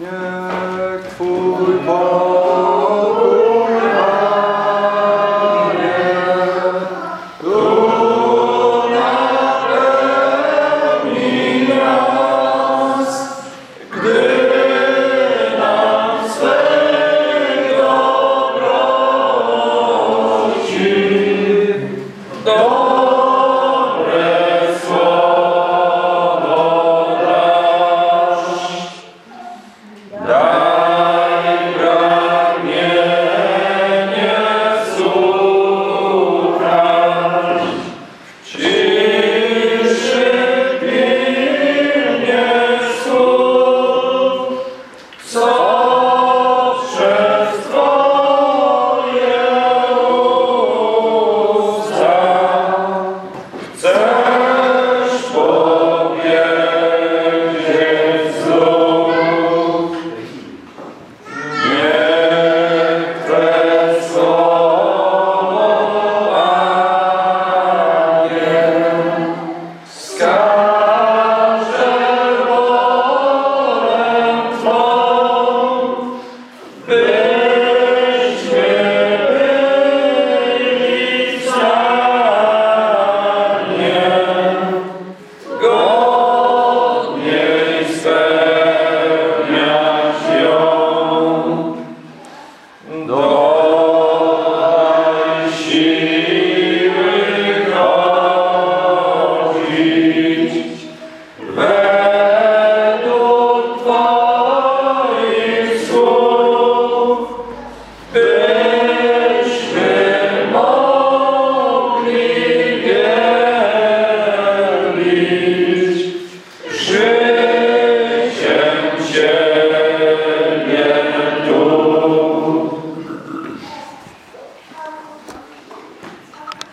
Yeah, Twój